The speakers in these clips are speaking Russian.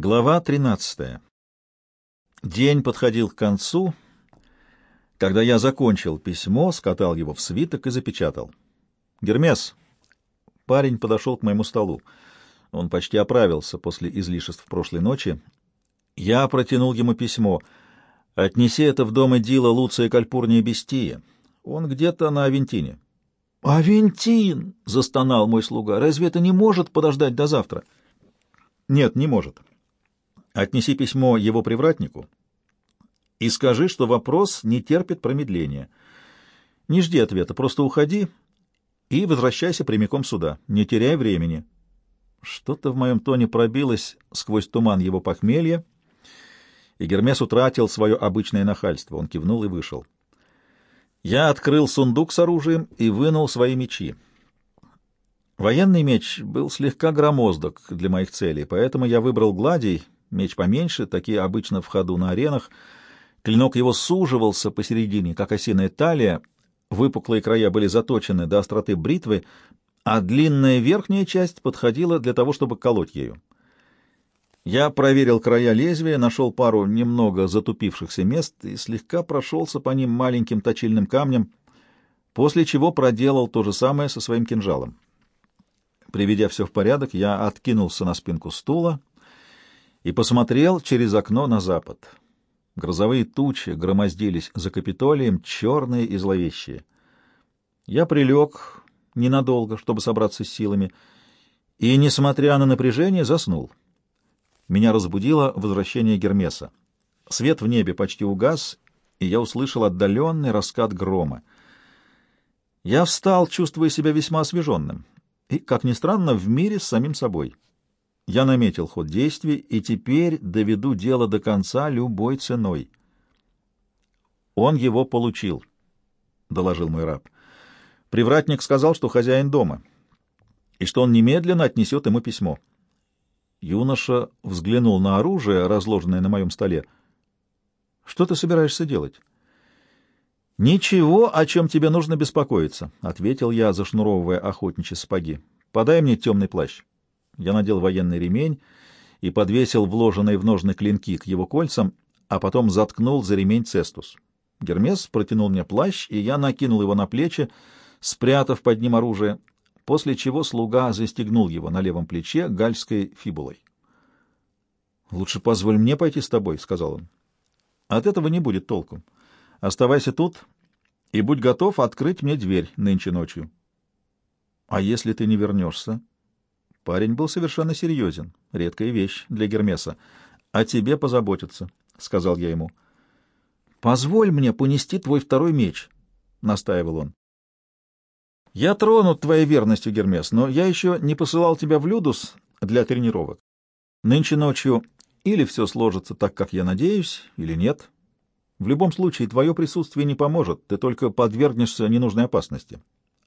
Глава 13. День подходил к концу, когда я закончил письмо, скатал его в свиток и запечатал. «Гермес!» Парень подошел к моему столу. Он почти оправился после излишеств прошлой ночи. Я протянул ему письмо. «Отнеси это в дом Эдила Луция Кальпурния Бестия. Он где-то на Авентине». «Авентин!» — застонал мой слуга. «Разве это не может подождать до завтра?» «Нет, не может. Отнеси письмо его привратнику и скажи, что вопрос не терпит промедления. Не жди ответа, просто уходи и возвращайся прямиком сюда, не теряй времени. Что-то в моем тоне пробилось сквозь туман его похмелья, и Гермес утратил свое обычное нахальство. Он кивнул и вышел. Я открыл сундук с оружием и вынул свои мечи. Военный меч был слегка громоздок для моих целей, поэтому я выбрал гладий — Меч поменьше, такие обычно в ходу на аренах. Клинок его суживался посередине, как осиная талия, выпуклые края были заточены до остроты бритвы, а длинная верхняя часть подходила для того, чтобы колоть ею. Я проверил края лезвия, нашел пару немного затупившихся мест и слегка прошелся по ним маленьким точильным камнем, после чего проделал то же самое со своим кинжалом. Приведя все в порядок, я откинулся на спинку стула и посмотрел через окно на запад. Грозовые тучи громоздились за Капитолием, черные и зловещие. Я прилег ненадолго, чтобы собраться с силами, и, несмотря на напряжение, заснул. Меня разбудило возвращение Гермеса. Свет в небе почти угас, и я услышал отдаленный раскат грома. Я встал, чувствуя себя весьма освеженным, и, как ни странно, в мире с самим собой — я наметил ход действий и теперь доведу дело до конца любой ценой. Он его получил, — доложил мой раб. Привратник сказал, что хозяин дома, и что он немедленно отнесет ему письмо. Юноша взглянул на оружие, разложенное на моем столе. — Что ты собираешься делать? — Ничего, о чем тебе нужно беспокоиться, — ответил я, зашнуровывая охотничьи сапоги. — Подай мне темный плащ. Я надел военный ремень и подвесил вложенные в ножны клинки к его кольцам, а потом заткнул за ремень цестус. Гермес протянул мне плащ, и я накинул его на плечи, спрятав под ним оружие, после чего слуга застегнул его на левом плече гальской фибулой. «Лучше позволь мне пойти с тобой», — сказал он. «От этого не будет толку. Оставайся тут и будь готов открыть мне дверь нынче ночью». «А если ты не вернешься?» Парень был совершенно серьезен. Редкая вещь для Гермеса. «О тебе позаботиться», — сказал я ему. «Позволь мне понести твой второй меч», — настаивал он. «Я тронут твоей верностью, Гермес, но я еще не посылал тебя в Людус для тренировок. Нынче ночью или все сложится так, как я надеюсь, или нет. В любом случае, твое присутствие не поможет, ты только подвергнешься ненужной опасности.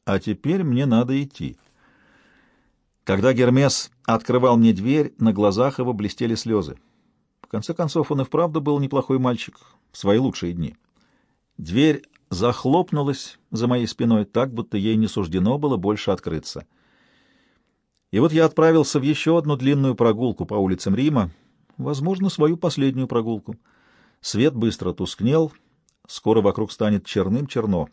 А теперь мне надо идти». Когда Гермес открывал мне дверь, на глазах его блестели слезы. В конце концов, он и вправду был неплохой мальчик в свои лучшие дни. Дверь захлопнулась за моей спиной так, будто ей не суждено было больше открыться. И вот я отправился в еще одну длинную прогулку по улицам Рима, возможно, свою последнюю прогулку. Свет быстро тускнел, скоро вокруг станет черным-черно.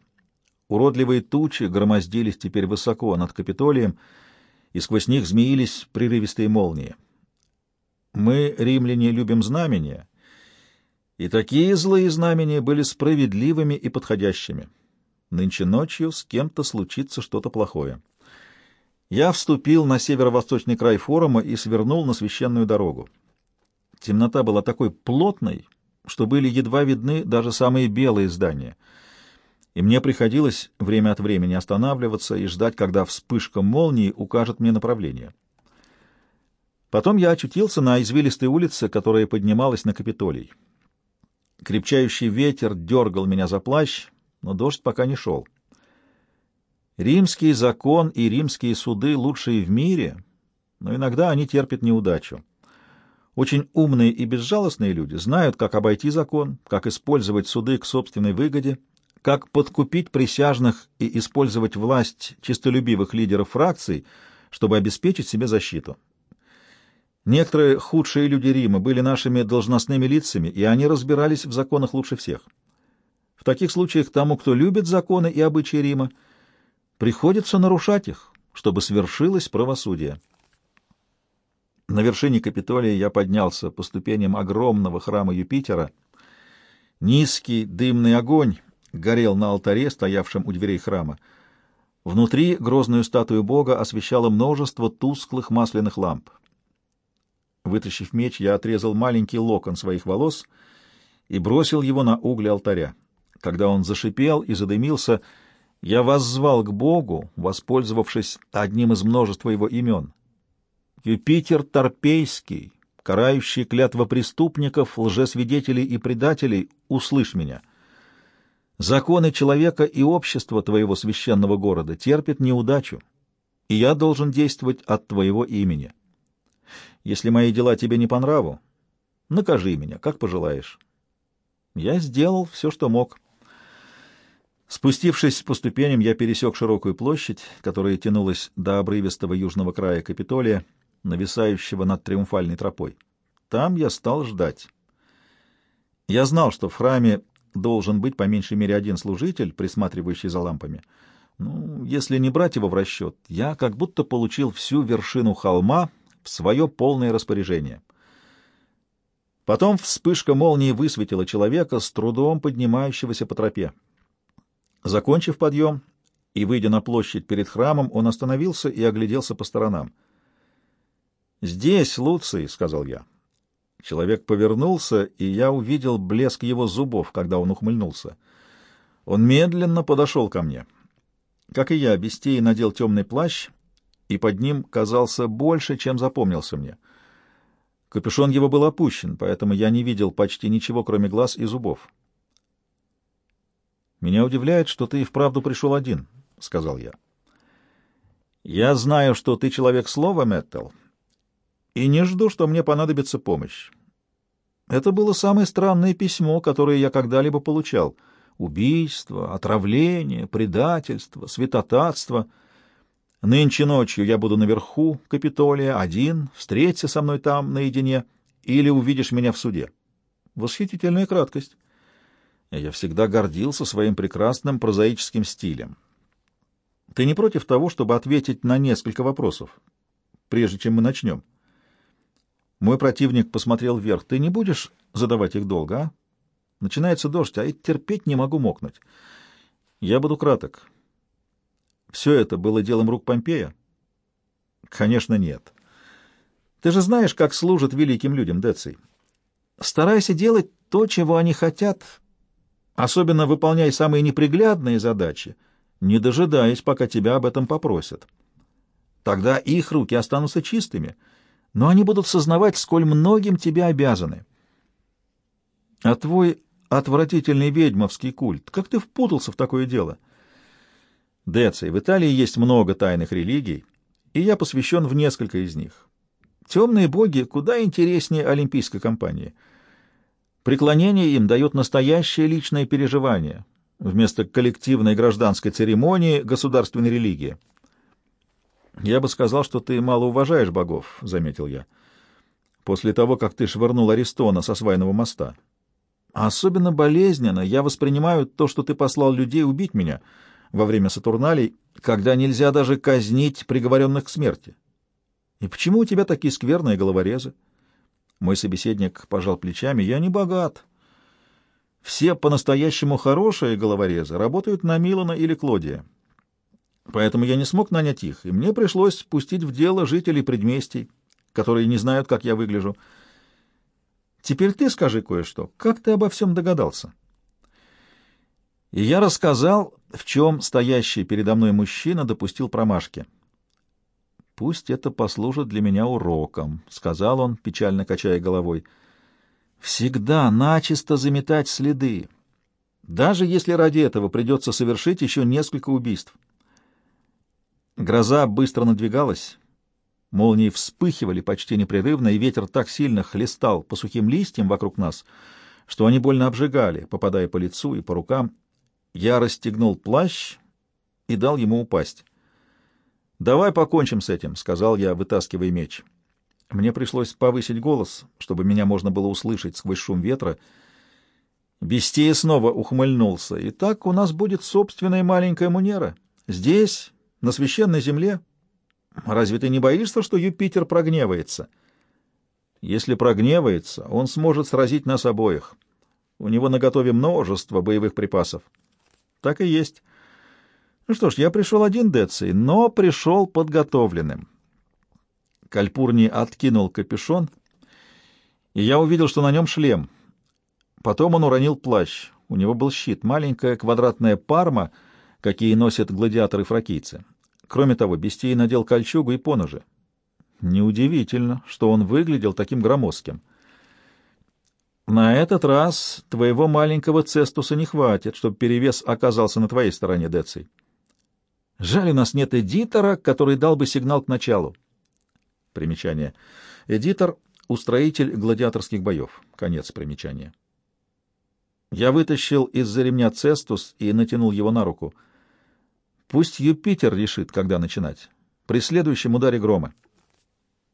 Уродливые тучи громоздились теперь высоко над Капитолием, и сквозь них змеились прерывистые молнии. Мы, римляне, любим знамения, и такие злые знамения были справедливыми и подходящими. Нынче ночью с кем-то случится что-то плохое. Я вступил на северо-восточный край форума и свернул на священную дорогу. Темнота была такой плотной, что были едва видны даже самые белые здания — и мне приходилось время от времени останавливаться и ждать, когда вспышка молнии укажет мне направление. Потом я очутился на извилистой улице, которая поднималась на Капитолий. Крепчающий ветер дергал меня за плащ, но дождь пока не шел. Римский закон и римские суды лучшие в мире, но иногда они терпят неудачу. Очень умные и безжалостные люди знают, как обойти закон, как использовать суды к собственной выгоде как подкупить присяжных и использовать власть чистолюбивых лидеров фракций, чтобы обеспечить себе защиту. Некоторые худшие люди Рима были нашими должностными лицами, и они разбирались в законах лучше всех. В таких случаях тому, кто любит законы и обычаи Рима, приходится нарушать их, чтобы свершилось правосудие. На вершине Капитолия я поднялся по ступеням огромного храма Юпитера. Низкий дымный огонь горел на алтаре, стоявшем у дверей храма. Внутри грозную статую Бога освещало множество тусклых масляных ламп. Вытащив меч, я отрезал маленький локон своих волос и бросил его на угли алтаря. Когда он зашипел и задымился, я воззвал к Богу, воспользовавшись одним из множества его имен. Юпитер Торпейский, карающий клятва преступников, лжесвидетелей и предателей, услышь меня. Законы человека и общества твоего священного города терпят неудачу, и я должен действовать от твоего имени. Если мои дела тебе не по нраву, накажи меня, как пожелаешь. Я сделал все, что мог. Спустившись по ступеням, я пересек широкую площадь, которая тянулась до обрывистого южного края Капитолия, нависающего над триумфальной тропой. Там я стал ждать. Я знал, что в храме должен быть по меньшей мере один служитель, присматривающий за лампами. Ну, если не брать его в расчет, я как будто получил всю вершину холма в свое полное распоряжение. Потом вспышка молнии высветила человека, с трудом поднимающегося по тропе. Закончив подъем и выйдя на площадь перед храмом, он остановился и огляделся по сторонам. «Здесь, Луций», — сказал я. Человек повернулся, и я увидел блеск его зубов, когда он ухмыльнулся. Он медленно подошел ко мне. Как и я, Бестей надел темный плащ, и под ним казался больше, чем запомнился мне. Капюшон его был опущен, поэтому я не видел почти ничего, кроме глаз и зубов. «Меня удивляет, что ты и вправду пришел один», — сказал я. «Я знаю, что ты человек слова, Мэттел, и не жду, что мне понадобится помощь. Это было самое странное письмо, которое я когда-либо получал. Убийство, отравление, предательство, святотатство. Нынче ночью я буду наверху Капитолия, один, встреться со мной там наедине, или увидишь меня в суде. Восхитительная краткость». Я всегда гордился своим прекрасным прозаическим стилем. Ты не против того, чтобы ответить на несколько вопросов, прежде чем мы начнем? Мой противник посмотрел вверх. Ты не будешь задавать их долго, а? Начинается дождь, а я терпеть не могу мокнуть. Я буду краток. Все это было делом рук Помпея? Конечно, нет. Ты же знаешь, как служат великим людям, Деций. Старайся делать то, чего они хотят, Особенно выполняй самые неприглядные задачи, не дожидаясь, пока тебя об этом попросят. Тогда их руки останутся чистыми, но они будут сознавать, сколь многим тебе обязаны. А твой отвратительный ведьмовский культ, как ты впутался в такое дело? Деций, в Италии есть много тайных религий, и я посвящен в несколько из них. Темные боги куда интереснее олимпийской кампании — Преклонение им дает настоящее личное переживание вместо коллективной гражданской церемонии государственной религии. «Я бы сказал, что ты мало уважаешь богов», — заметил я, — «после того, как ты швырнул Аристона со свайного моста. А особенно болезненно я воспринимаю то, что ты послал людей убить меня во время Сатурналей, когда нельзя даже казнить приговоренных к смерти. И почему у тебя такие скверные головорезы?» Мой собеседник пожал плечами. «Я не богат. Все по-настоящему хорошие головорезы работают на Милана или Клодия. Поэтому я не смог нанять их, и мне пришлось пустить в дело жителей предместий, которые не знают, как я выгляжу. Теперь ты скажи кое-что. Как ты обо всем догадался?» И я рассказал, в чем стоящий передо мной мужчина допустил промашки. «Пусть это послужит для меня уроком», — сказал он, печально качая головой. «Всегда начисто заметать следы, даже если ради этого придется совершить еще несколько убийств». Гроза быстро надвигалась, молнии вспыхивали почти непрерывно, и ветер так сильно хлестал по сухим листьям вокруг нас, что они больно обжигали, попадая по лицу и по рукам. Я расстегнул плащ и дал ему упасть. «Давай покончим с этим», — сказал я, вытаскивая меч. Мне пришлось повысить голос, чтобы меня можно было услышать сквозь шум ветра. Бестия снова ухмыльнулся. «И так у нас будет собственная маленькая Мунера. Здесь, на священной земле. Разве ты не боишься, что Юпитер прогневается?» «Если прогневается, он сможет сразить нас обоих. У него наготове множество боевых припасов». «Так и есть». Ну что ж, я пришел один Деций, но пришел подготовленным. Кальпурни откинул капюшон, и я увидел, что на нем шлем. Потом он уронил плащ. У него был щит, маленькая квадратная парма, какие носят гладиаторы-фракийцы. Кроме того, Бестей надел кольчугу и поножи. Неудивительно, что он выглядел таким громоздким. На этот раз твоего маленького цестуса не хватит, чтобы перевес оказался на твоей стороне, Деций. Жаль, у нас нет эдитора, который дал бы сигнал к началу. Примечание. Эдитор — устроитель гладиаторских боев. Конец примечания. Я вытащил из-за ремня цестус и натянул его на руку. Пусть Юпитер решит, когда начинать. При следующем ударе грома.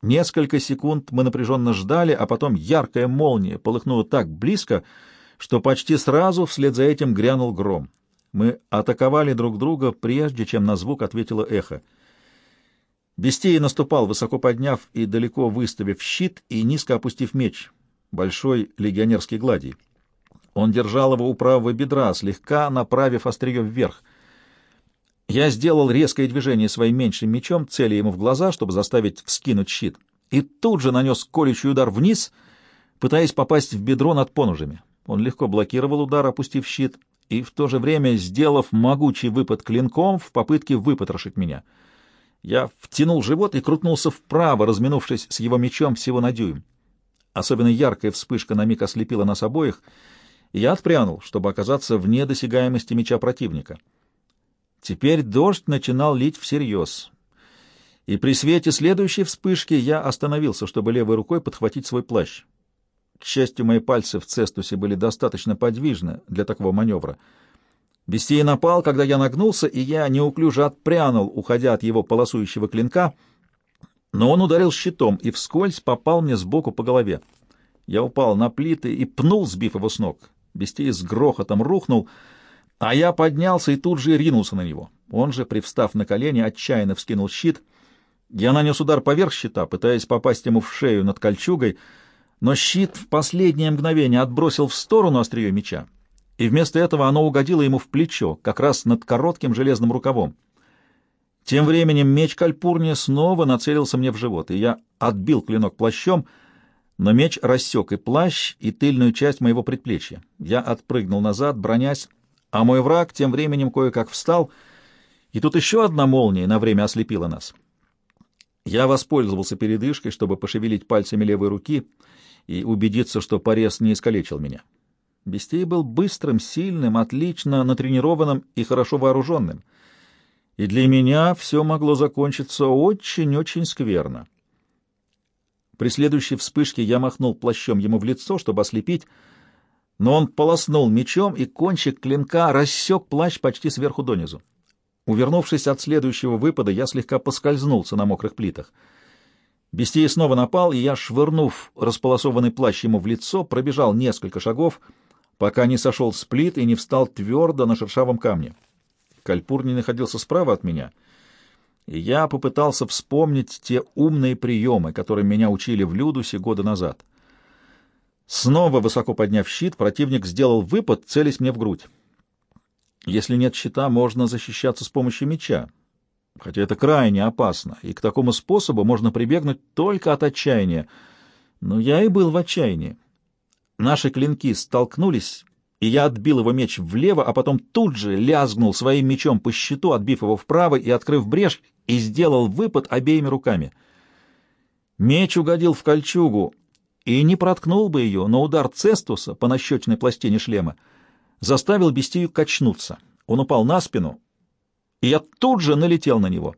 Несколько секунд мы напряженно ждали, а потом яркая молния полыхнула так близко, что почти сразу вслед за этим грянул гром. Мы атаковали друг друга, прежде чем на звук ответило эхо. Бестей наступал, высоко подняв и далеко выставив щит и низко опустив меч, большой легионерский гладий. Он держал его у правого бедра, слегка направив острие вверх. Я сделал резкое движение своим меньшим мечом, целя ему в глаза, чтобы заставить вскинуть щит, и тут же нанес колющий удар вниз, пытаясь попасть в бедро над поножами. Он легко блокировал удар, опустив щит, и в то же время сделав могучий выпад клинком в попытке выпотрошить меня. Я втянул живот и крутнулся вправо, разминувшись с его мечом всего на дюйм. Особенно яркая вспышка на миг ослепила нас обоих, и я отпрянул, чтобы оказаться вне досягаемости меча противника. Теперь дождь начинал лить всерьез, и при свете следующей вспышки я остановился, чтобы левой рукой подхватить свой плащ. К счастью, мои пальцы в цестусе были достаточно подвижны для такого маневра. Бестия напал, когда я нагнулся, и я неуклюже отпрянул, уходя от его полосующего клинка, но он ударил щитом и вскользь попал мне сбоку по голове. Я упал на плиты и пнул, сбив его с ног. Бестия с грохотом рухнул, а я поднялся и тут же ринулся на него. Он же, привстав на колени, отчаянно вскинул щит. Я нанес удар поверх щита, пытаясь попасть ему в шею над кольчугой, но щит в последнее мгновение отбросил в сторону острие меча, и вместо этого оно угодило ему в плечо, как раз над коротким железным рукавом. Тем временем меч Кальпурния снова нацелился мне в живот, и я отбил клинок плащом, но меч рассек и плащ, и тыльную часть моего предплечья. Я отпрыгнул назад, бронясь, а мой враг тем временем кое-как встал, и тут еще одна молния на время ослепила нас. Я воспользовался передышкой, чтобы пошевелить пальцами левой руки и убедиться, что порез не искалечил меня. Бестей был быстрым, сильным, отлично натренированным и хорошо вооруженным. И для меня все могло закончиться очень-очень скверно. При следующей вспышке я махнул плащом ему в лицо, чтобы ослепить, но он полоснул мечом, и кончик клинка рассек плащ почти сверху донизу. Увернувшись от следующего выпада, я слегка поскользнулся на мокрых плитах. Бестия снова напал, и я, швырнув располосованный плащ ему в лицо, пробежал несколько шагов, пока не сошел с плит и не встал твердо на шершавом камне. Кальпур не находился справа от меня, и я попытался вспомнить те умные приемы, которые меня учили в Людусе года назад. Снова высоко подняв щит, противник сделал выпад, целясь мне в грудь. Если нет щита, можно защищаться с помощью меча, хотя это крайне опасно, и к такому способу можно прибегнуть только от отчаяния. Но я и был в отчаянии. Наши клинки столкнулись, и я отбил его меч влево, а потом тут же лязгнул своим мечом по щиту, отбив его вправо и открыв брешь, и сделал выпад обеими руками. Меч угодил в кольчугу и не проткнул бы ее, но удар цестуса по нащечной пластине шлема заставил Бестию качнуться. Он упал на спину, и я тут же налетел на него.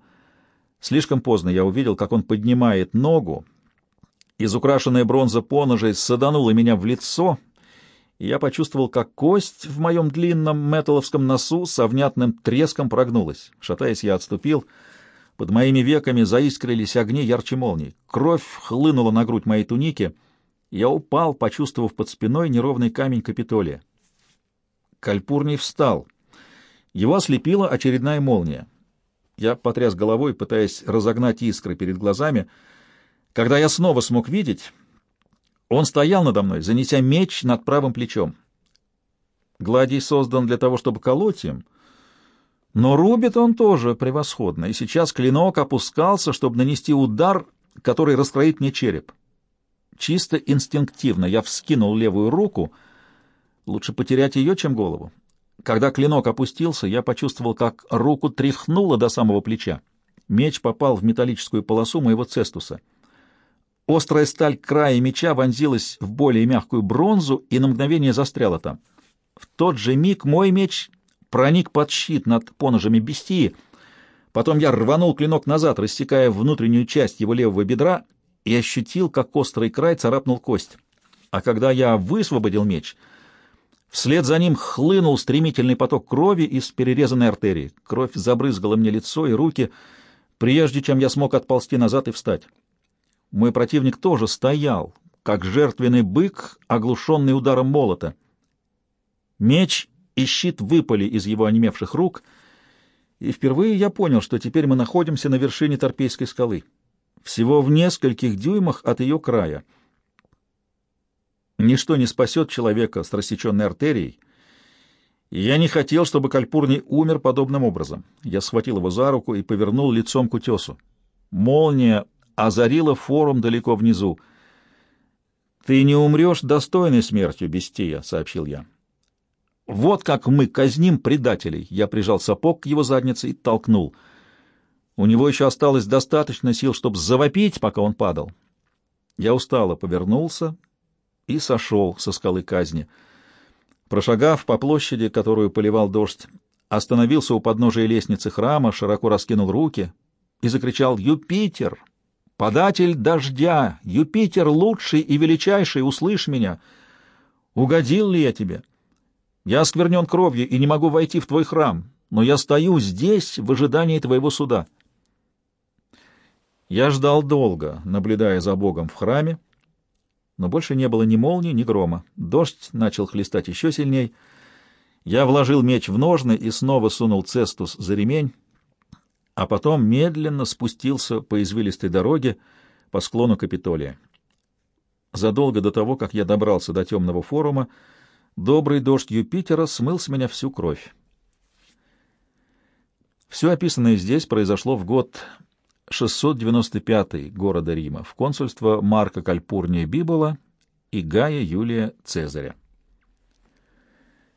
Слишком поздно я увидел, как он поднимает ногу. Из украшенной бронза поножей саданула меня в лицо, и я почувствовал, как кость в моем длинном металловском носу со внятным треском прогнулась. Шатаясь, я отступил. Под моими веками заискрились огни ярче молний. Кровь хлынула на грудь моей туники. Я упал, почувствовав под спиной неровный камень Капитолия. Кальпурний встал. Его ослепила очередная молния. Я потряс головой, пытаясь разогнать искры перед глазами. Когда я снова смог видеть, он стоял надо мной, занеся меч над правым плечом. Гладий создан для того, чтобы колоть им, но рубит он тоже превосходно, и сейчас клинок опускался, чтобы нанести удар, который раскроит мне череп. Чисто инстинктивно я вскинул левую руку, лучше потерять ее, чем голову. Когда клинок опустился, я почувствовал, как руку тряхнуло до самого плеча. Меч попал в металлическую полосу моего цестуса. Острая сталь края меча вонзилась в более мягкую бронзу и на мгновение застряла там. В тот же миг мой меч проник под щит над поножами бестии. Потом я рванул клинок назад, рассекая внутреннюю часть его левого бедра, и ощутил, как острый край царапнул кость. А когда я высвободил меч, вслед за ним хлынул стремительный поток крови из перерезанной артерии. Кровь забрызгала мне лицо и руки, прежде чем я смог отползти назад и встать. Мой противник тоже стоял, как жертвенный бык, оглушенный ударом молота. Меч и щит выпали из его онемевших рук, и впервые я понял, что теперь мы находимся на вершине Торпейской скалы, всего в нескольких дюймах от ее края. Ничто не спасет человека с рассеченной артерией, я не хотел, чтобы Кальпурний умер подобным образом. Я схватил его за руку и повернул лицом к утесу. Молния озарила форум далеко внизу. «Ты не умрешь достойной смертью, Бестия», — сообщил я. Вот как мы казним предателей. Я прижал сапог к его заднице и толкнул. У него еще осталось достаточно сил, чтобы завопить, пока он падал. Я устало повернулся и сошел со скалы казни. Прошагав по площади, которую поливал дождь, остановился у подножия лестницы храма, широко раскинул руки и закричал «Юпитер! Податель дождя! Юпитер лучший и величайший, услышь меня! Угодил ли я тебе?» Я осквернен кровью и не могу войти в твой храм, но я стою здесь в ожидании твоего суда. Я ждал долго, наблюдая за Богом в храме, но больше не было ни молнии, ни грома. Дождь начал хлестать еще сильней. Я вложил меч в ножны и снова сунул цестус за ремень, а потом медленно спустился по извилистой дороге по склону Капитолия. Задолго до того, как я добрался до темного форума, Добрый дождь Юпитера смыл с меня всю кровь. Все описанное здесь произошло в год 695 города Рима, в консульство Марка Кальпурния Бибола и Гая Юлия Цезаря.